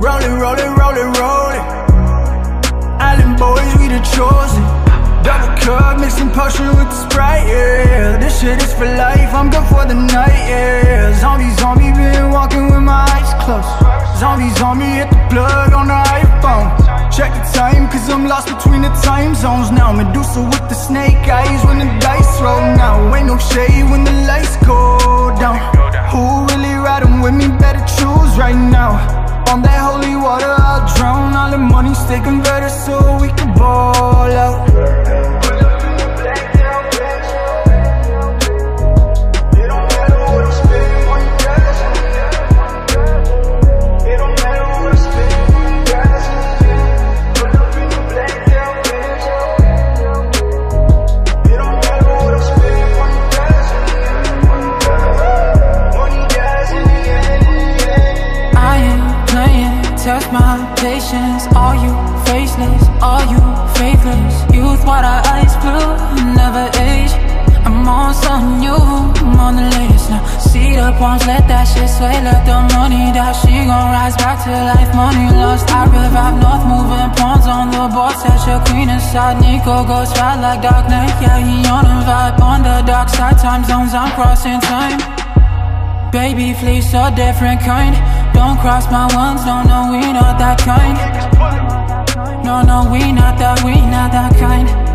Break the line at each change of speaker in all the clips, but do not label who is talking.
Rollin', rollin', rollin', rollin'. Island boys, we the chosen. Double cup, mixing potion with the Sprite, yeah. This shit is for life, I'm good for the night, yeah. Zombie, zombie, been walking with my eyes closed. Zombie, zombie, hit the plug on the iPhone. Check the time, cause I'm lost between the time zones now. Medusa with the snake eyes when the dice roll now. Ain't no shade when the lights go down. Who really riding with me? Better choose right now. On that holy water, I'll drown. All the money stay converted so we can ball
patience. Are you faceless? Are you faithless? Youth, what our eyes blue, never age. I'm on something new, I'm on the latest now. See the palms, let that shit sway, let the money die. She gon' rise back to life, money lost. I revive north, moving pawns on the board. Set your queen inside, Nico goes fat like Dark Knight. Yeah, he on a vibe on the dark side. Time zones, I'm crossing time. Baby, please, a different kind. Don't cross my ones, no, no, we not that kind. No, no, we not that, we not that kind.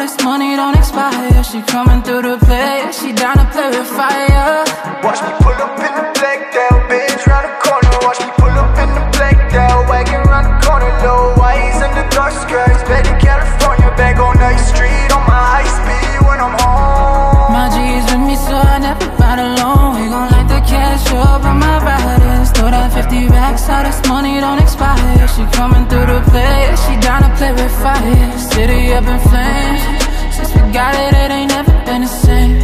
This money don't expire. She coming through the play, she down to play with fire.
Watch me pull up in the
racks, all this money don't expire. She coming through the play, she down to play with fire. City up in flames. Since we got it, it ain't never been the same.